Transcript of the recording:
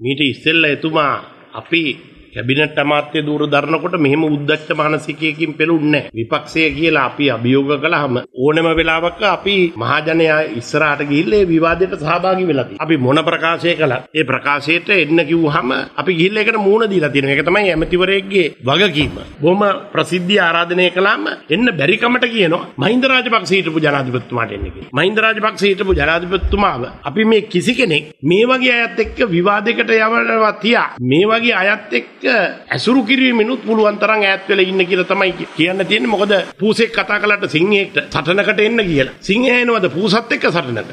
මීට ඉස්සෙල්ලා එතුමා අපි කැබිනට් අමාත්‍ය දූර දරනකොට මෙහෙම උද්දච්ච මානසිකයකින් පෙළුන්නේ නැහැ. විපක්ෂය කියලා අපි අභියෝග කළාම ඕනෑම වෙලාවක අපි මහජනයා ඉස්සරහට ගිහිල්ලා ඒ විවාදයට සහභාගී වෙලා තියෙනවා. අපි මොන ප්‍රකාශය කළත් ඒ ප්‍රකාශයට එන්න කිව්වහම අපි ගිහිල්ලා ඒකට මූණ දීලා තියෙනවා. ඒක තමයි ඇමතිවරයෙක්ගේ වගකීම. බොහොම ප්‍රසිද්ධිය ආරාධනය කළාම එන්න බැරි කමට කියනවා මහින්ද රාජපක්ෂ හිටපු ජනාධිපතිතුමාට එන්න කියලා. මහින්ද රාජපක්ෂ හිටපු ජනාධිපතිතුමාව අපි මේ කිසි කෙනෙක් මේ වගේ අයත් එක්ක විවාදයකට යවනවා තියා මේ වගේ අයත් එක්ක ඇසුරු කිරීමෙනුත් පුළුවන් තරම් ඈත් වෙලා ඉන්න කියලා තමයි කියන්න තියෙන්නේ. මොකද පූසෙක් කතා කළාට සිංහෙක්ට සටනකට එන්න කියලා. සිංහයා එනවද? පූසත් එක්ක සටනකට